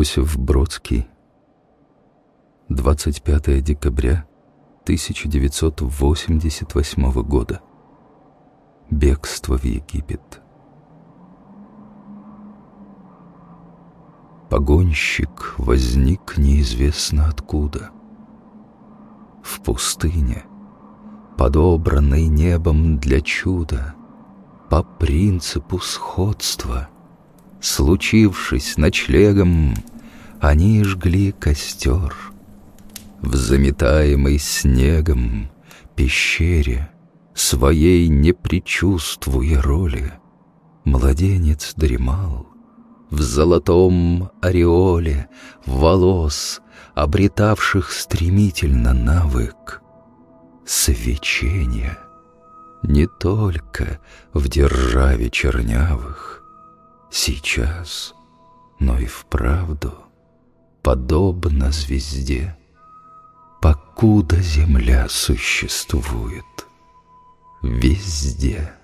Иосиф Бродский 25 декабря 1988 года. Бегство в Египет. Погонщик возник неизвестно откуда. В пустыне, подобранной небом для чуда По принципу сходства — Случившись ночлегом, они жгли костер. В заметаемой снегом пещере, Своей не предчувствуя роли, Младенец дремал в золотом ореоле Волос, обретавших стремительно навык Свечения не только в державе чернявых, сейчас, но и вправду, подобно звезде, покуда земля существует, везде.